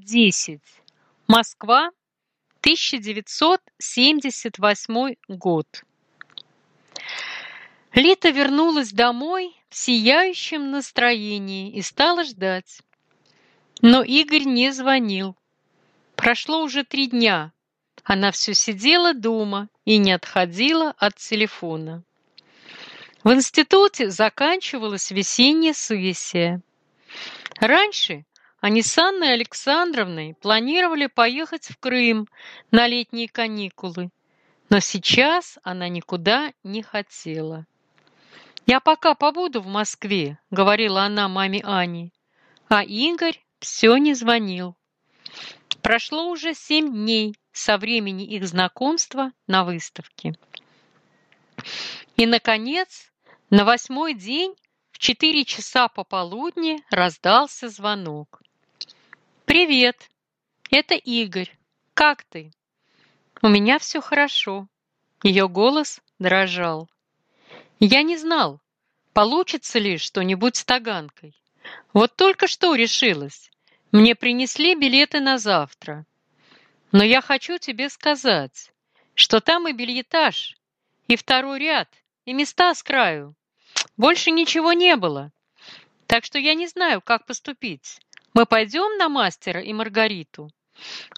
10. Москва, 1978 год. Лита вернулась домой в сияющем настроении и стала ждать. Но Игорь не звонил. Прошло уже три дня. Она все сидела дома и не отходила от телефона. В институте заканчивалась весенняя сессия. Раньше они с Анной Александровной планировали поехать в Крым на летние каникулы, но сейчас она никуда не хотела. «Я пока побуду в Москве», — говорила она маме Ани, а Игорь все не звонил. Прошло уже семь дней со времени их знакомства на выставке. И, наконец, на восьмой день в четыре часа пополудни раздался звонок. «Привет, это Игорь. Как ты?» «У меня все хорошо». Ее голос дрожал. «Я не знал, получится ли что-нибудь с Таганкой. Вот только что решилась. Мне принесли билеты на завтра. Но я хочу тебе сказать, что там и бельетаж, и второй ряд, и места с краю. Больше ничего не было. Так что я не знаю, как поступить. Мы пойдем на мастера и Маргариту?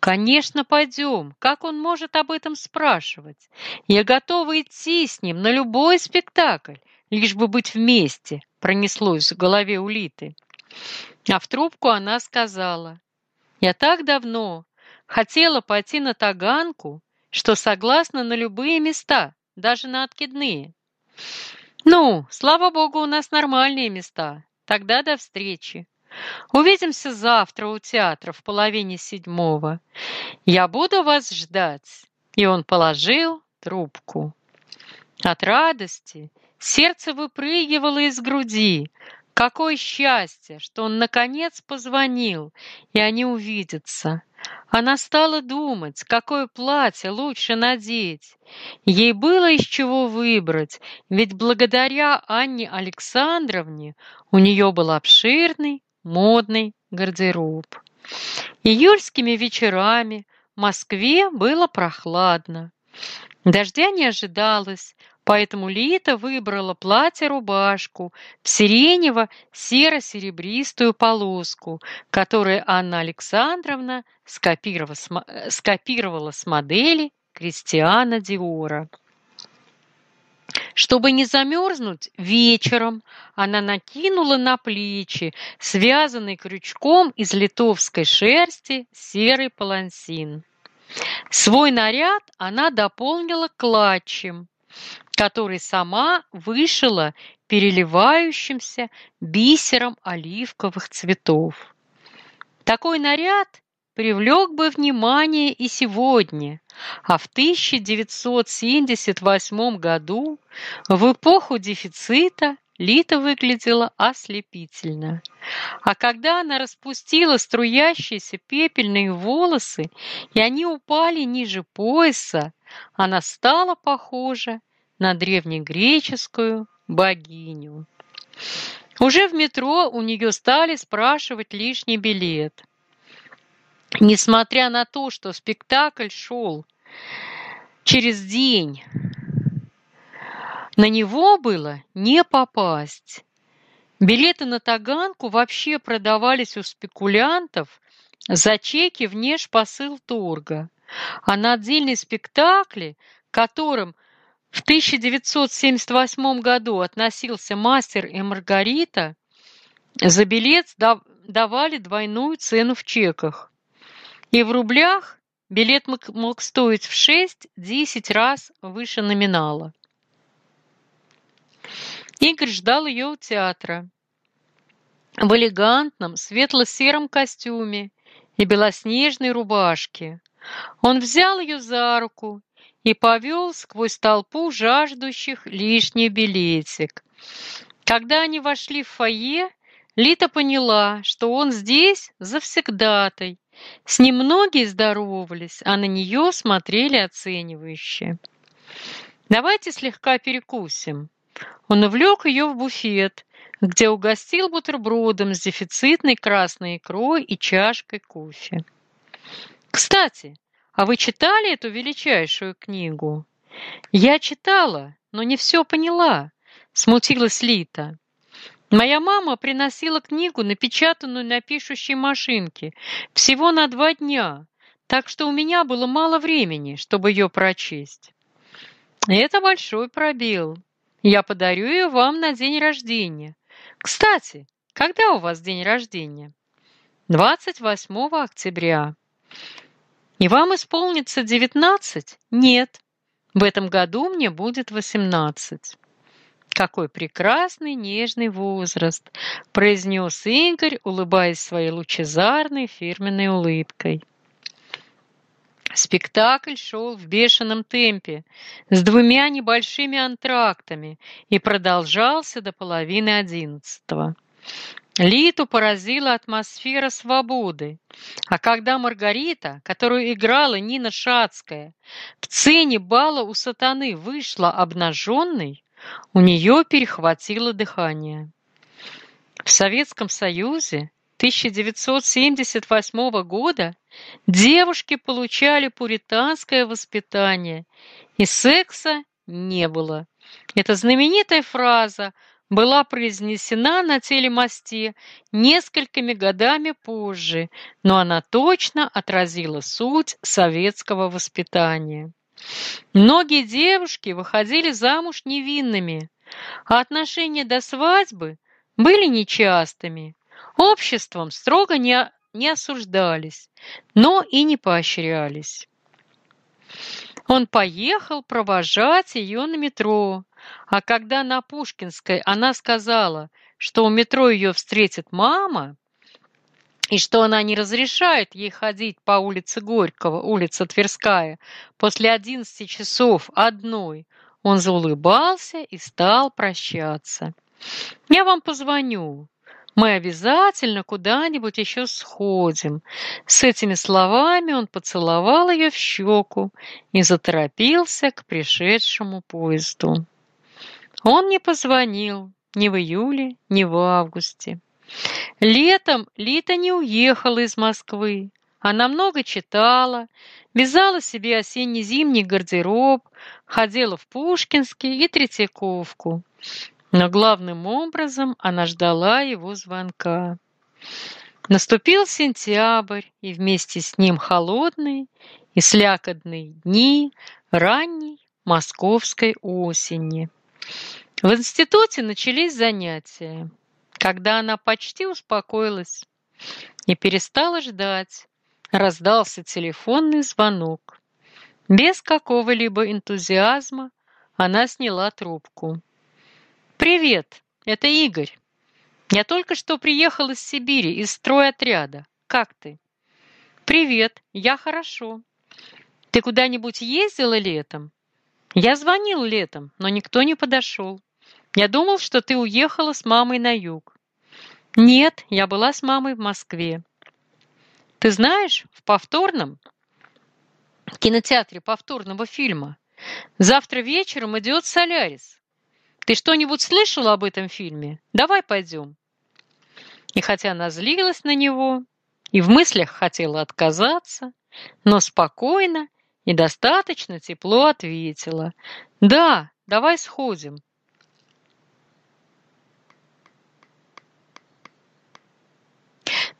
Конечно, пойдем. Как он может об этом спрашивать? Я готова идти с ним на любой спектакль, лишь бы быть вместе, пронеслось в голове Улиты. А в трубку она сказала, я так давно хотела пойти на Таганку, что согласна на любые места, даже на откидные. Ну, слава богу, у нас нормальные места. Тогда до встречи. Увидимся завтра у театра в половине седьмого. Я буду вас ждать. И он положил трубку. От радости сердце выпрыгивало из груди. Какое счастье, что он наконец позвонил, и они увидятся. Она стала думать, какое платье лучше надеть. Ей было из чего выбрать, ведь благодаря Анне Александровне у нее был обширный модный гардероб. Июльскими вечерами в Москве было прохладно. Дождя не ожидалось, поэтому Лита выбрала платье-рубашку в сиренево-серо-серебристую полоску, которую Анна Александровна скопировала с модели Кристиана Диора. Чтобы не замерзнуть, вечером она накинула на плечи связанный крючком из литовской шерсти серый палансин. Свой наряд она дополнила клатчем, который сама вышила переливающимся бисером оливковых цветов. Такой наряд привлек бы внимание и сегодня, а в 1978 году, в эпоху дефицита, Лита выглядела ослепительно. А когда она распустила струящиеся пепельные волосы, и они упали ниже пояса, она стала похожа на древнегреческую богиню. Уже в метро у нее стали спрашивать лишний билет. Несмотря на то, что спектакль шел через день, на него было не попасть. Билеты на Таганку вообще продавались у спекулянтов за чеки внешпосыл торга, а на отдельные спектакли, которым в 1978 году относился «Мастер и Маргарита», за билет давали двойную цену в чеках. И в рублях билет мог стоить в 6-10 раз выше номинала. Игорь ждал ее у театра. В элегантном светло-сером костюме и белоснежной рубашке. Он взял ее за руку и повел сквозь толпу жаждущих лишний билетик. Когда они вошли в фойе, Лита поняла, что он здесь завсегдатай, с ним многие здоровались, а на нее смотрели оценивающе. «Давайте слегка перекусим». Он увлек ее в буфет, где угостил бутербродом с дефицитной красной икрой и чашкой кофе. «Кстати, а вы читали эту величайшую книгу?» «Я читала, но не все поняла», — смутилась Лита. Моя мама приносила книгу, напечатанную на пишущей машинке, всего на два дня, так что у меня было мало времени, чтобы ее прочесть. Это большой пробел. Я подарю ее вам на день рождения. Кстати, когда у вас день рождения? 28 октября. И вам исполнится 19? Нет. В этом году мне будет 18. «Какой прекрасный нежный возраст!» – произнес Игорь, улыбаясь своей лучезарной фирменной улыбкой. Спектакль шел в бешеном темпе, с двумя небольшими антрактами и продолжался до половины одиннадцатого. Литу поразила атмосфера свободы, а когда Маргарита, которую играла Нина Шацкая, в сцене бала у сатаны вышла обнаженной, у нее перехватило дыхание. В Советском Союзе 1978 года девушки получали пуританское воспитание, и секса не было. Эта знаменитая фраза была произнесена на телемосте несколькими годами позже, но она точно отразила суть советского воспитания. Многие девушки выходили замуж невинными, а отношения до свадьбы были нечастыми. Обществом строго не, не осуждались, но и не поощрялись. Он поехал провожать ее на метро, а когда на Пушкинской она сказала, что у метро ее встретит мама, и что она не разрешает ей ходить по улице Горького, улица Тверская, после одиннадцати часов одной, он заулыбался и стал прощаться. «Я вам позвоню. Мы обязательно куда-нибудь еще сходим». С этими словами он поцеловал ее в щеку и заторопился к пришедшему поезду. Он не позвонил ни в июле, ни в августе. Летом Лита не уехала из Москвы. Она много читала, вязала себе осенне-зимний гардероб, ходила в Пушкинский и Третьяковку. Но главным образом она ждала его звонка. Наступил сентябрь, и вместе с ним холодные и слякотные дни ранней московской осени. В институте начались занятия. Когда она почти успокоилась и перестала ждать, раздался телефонный звонок. Без какого-либо энтузиазма она сняла трубку. «Привет, это Игорь. Я только что приехал из Сибири, из стройотряда. Как ты?» «Привет, я хорошо. Ты куда-нибудь ездила летом?» «Я звонил летом, но никто не подошел. Я думал, что ты уехала с мамой на юг. Нет, я была с мамой в Москве. Ты знаешь, в повторном кинотеатре повторного фильма завтра вечером идет «Солярис». Ты что-нибудь слышала об этом фильме? Давай пойдем. И хотя она злилась на него и в мыслях хотела отказаться, но спокойно и достаточно тепло ответила. «Да, давай сходим.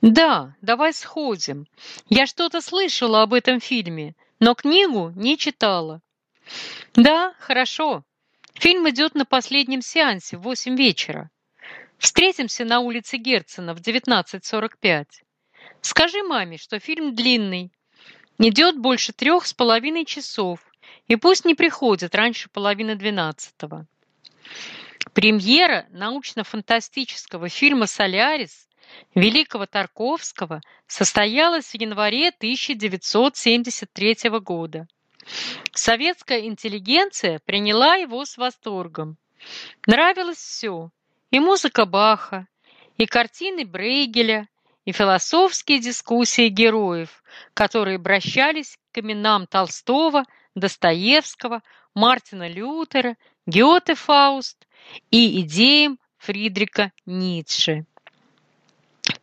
Да, давай сходим. Я что-то слышала об этом фильме, но книгу не читала. Да, хорошо. Фильм идет на последнем сеансе в восемь вечера. Встретимся на улице Герцена в 19.45. Скажи маме, что фильм длинный, идет больше трех с половиной часов, и пусть не приходит раньше половины двенадцатого. Премьера научно-фантастического фильма «Солярис» Великого Тарковского состоялась в январе 1973 года. Советская интеллигенция приняла его с восторгом. Нравилось все – и музыка Баха, и картины Брейгеля, и философские дискуссии героев, которые обращались к именам Толстого, Достоевского, Мартина Лютера, Гёте Фауст и идеям Фридрика Ницше.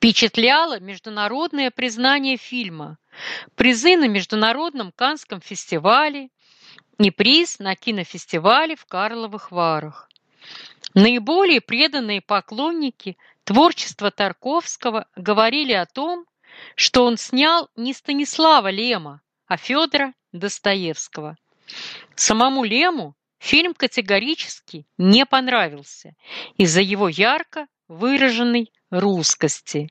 Впечатляло международное признание фильма, призы на Международном Канском фестивале и приз на кинофестивале в Карловых Варах. Наиболее преданные поклонники творчества Тарковского говорили о том, что он снял не Станислава Лема, а Федора Достоевского. Самому Лему фильм категорически не понравился из-за его ярко выраженной русскости.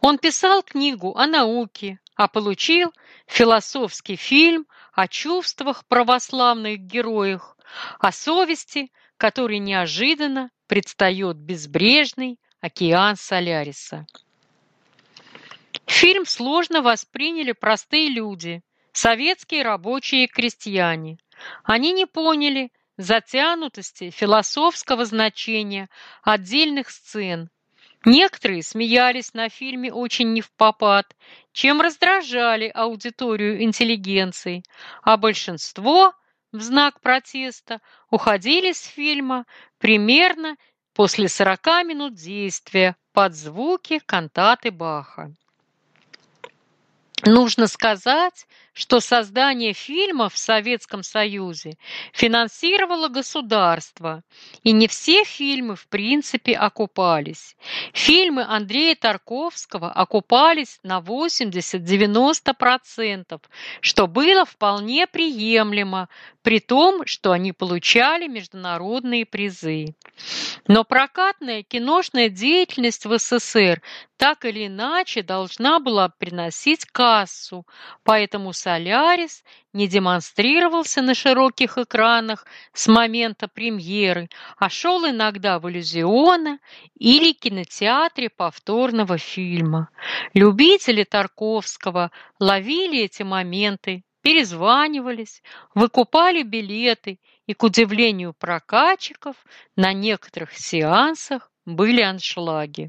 Он писал книгу о науке, а получил философский фильм о чувствах православных героях, о совести, который неожиданно предстает безбрежный океан Соляриса. Фильм сложно восприняли простые люди, советские рабочие и крестьяне. Они не поняли затянутости философского значения отдельных сцен. Некоторые смеялись на фильме очень невпопад, чем раздражали аудиторию интеллигенции, а большинство в знак протеста уходили с фильма примерно после 40 минут действия под звуки кантаты Баха. Нужно сказать, что создание фильмов в Советском Союзе финансировало государство, и не все фильмы в принципе окупались. Фильмы Андрея Тарковского окупались на 80-90%, что было вполне приемлемо, при том, что они получали международные призы. Но прокатная киношная деятельность в СССР так или иначе должна была приносить кассу, поэтому «Солярис» не демонстрировался на широких экранах с момента премьеры, а шел иногда в иллюзиона или кинотеатре повторного фильма. Любители Тарковского ловили эти моменты, перезванивались, выкупали билеты и, к удивлению прокатчиков, на некоторых сеансах были аншлаги.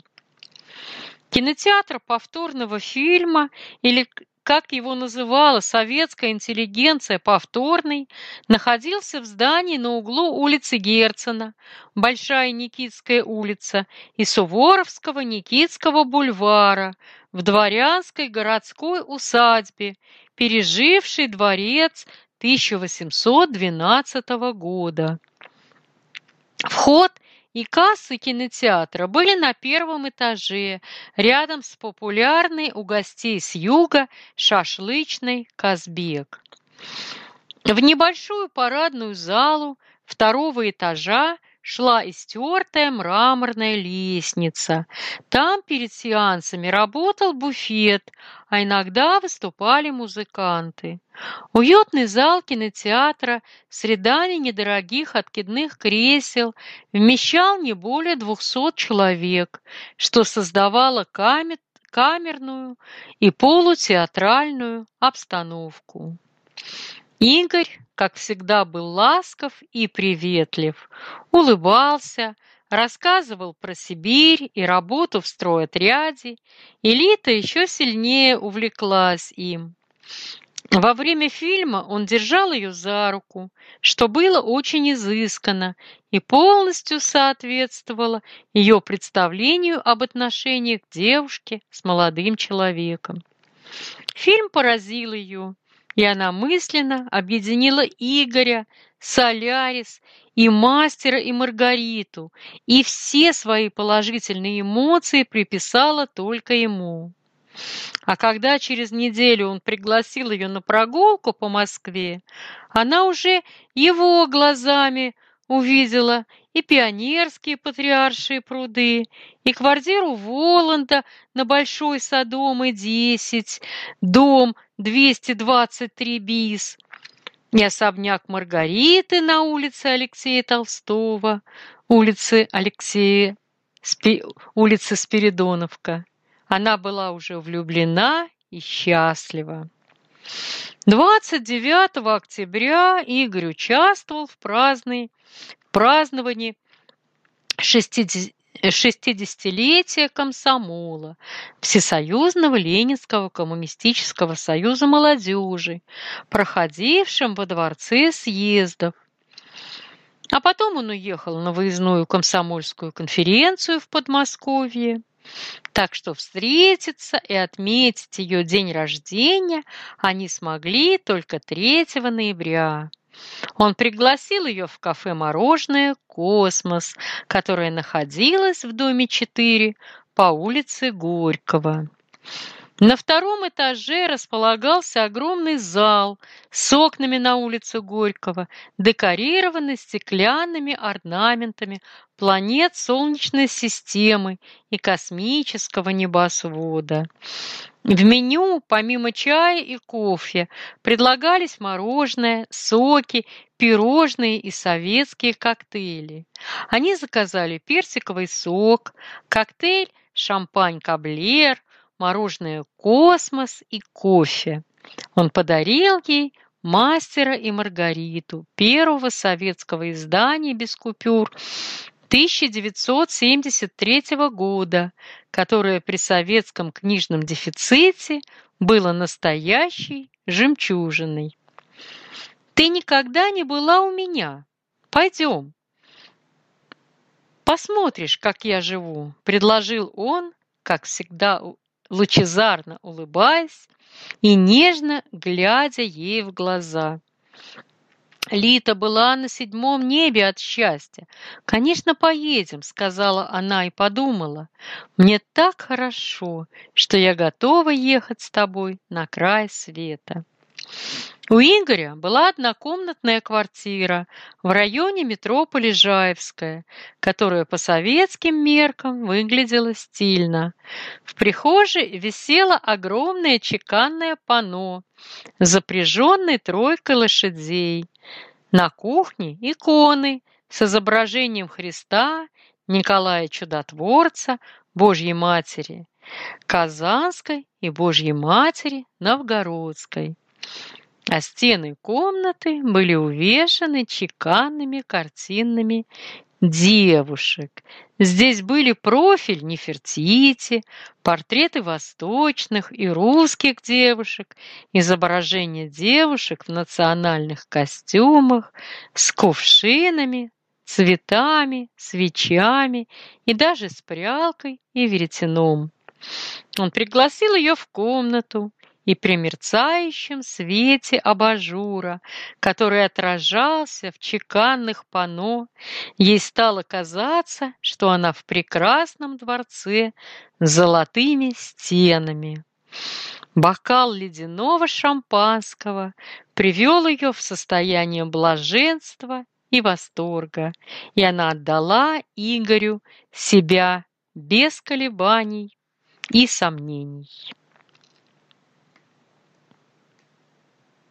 Кинотеатр повторного фильма, или, как его называла советская интеллигенция, повторный, находился в здании на углу улицы Герцена, Большая Никитская улица, и Суворовского Никитского бульвара, в дворянской городской усадьбе, пережившей дворец 1812 года. Вход и кассы кинотеатра были на первом этаже, рядом с популярной у гостей с юга шашлычной «Казбек». В небольшую парадную залу второго этажа шла истертая мраморная лестница. Там перед сеансами работал буфет, а иногда выступали музыканты. Уютный зал кинотеатра с рядами недорогих откидных кресел вмещал не более двухсот человек, что создавало камер камерную и полутеатральную обстановку. Игорь, как всегда, был ласков и приветлив, улыбался, рассказывал про Сибирь и работу в стройотряде, и Лита еще сильнее увлеклась им. Во время фильма он держал ее за руку, что было очень изысканно и полностью соответствовало ее представлению об отношениях девушки с молодым человеком. Фильм поразил ее, и она мысленно объединила Игоря, Солярис и Мастера и Маргариту, и все свои положительные эмоции приписала только ему. А когда через неделю он пригласил ее на прогулку по Москве, она уже его глазами увидела и пионерские патриаршие пруды, и квартиру Воланда на Большой Содомы 10, дом 223 БИС, и особняк Маргариты на улице Алексея Толстого, улице Алексея, Спи, улица Спиридоновка. Она была уже влюблена и счастлива. 29 октября Игорь участвовал в праздной праздновании 60-летия комсомола, Всесоюзного Ленинского коммунистического союза молодежи, проходившем во дворце съездов. А потом он уехал на выездную комсомольскую конференцию в Подмосковье. Так что встретиться и отметить ее день рождения они смогли только 3 ноября. Он пригласил ее в кафе «Мороженое Космос», которое находилось в доме 4 по улице Горького. На втором этаже располагался огромный зал с окнами на улицу Горького, декорированный стеклянными орнаментами планет Солнечной системы и космического небосвода. В меню, помимо чая и кофе, предлагались мороженое, соки, пирожные и советские коктейли. Они заказали персиковый сок, коктейль «Шампань-каблер», мороженое «Космос» и кофе. Он подарил ей «Мастера и Маргариту» первого советского издания без купюр 1973 года, которое при советском книжном дефиците было настоящей жемчужиной. «Ты никогда не была у меня. Пойдем». «Посмотришь, как я живу», — предложил он, как всегда лучезарно улыбаясь и нежно глядя ей в глаза. Лита была на седьмом небе от счастья. «Конечно, поедем», — сказала она и подумала. «Мне так хорошо, что я готова ехать с тобой на край света». У Игоря была однокомнатная квартира в районе метро Полежаевская, которая по советским меркам выглядела стильно. В прихожей висело огромное чеканное панно, запряженной тройкой лошадей. На кухне иконы с изображением Христа, Николая Чудотворца, Божьей Матери, Казанской и Божьей Матери Новгородской а стены комнаты были увешаны чеканными картинами девушек. Здесь были профиль Нефертити, портреты восточных и русских девушек, изображения девушек в национальных костюмах с кувшинами, цветами, свечами и даже с прялкой и веретеном. Он пригласил ее в комнату, и при мерцающем свете абажура, который отражался в чеканных панно, ей стало казаться, что она в прекрасном дворце с золотыми стенами. Бокал ледяного шампанского привел ее в состояние блаженства и восторга, и она отдала Игорю себя без колебаний и сомнений.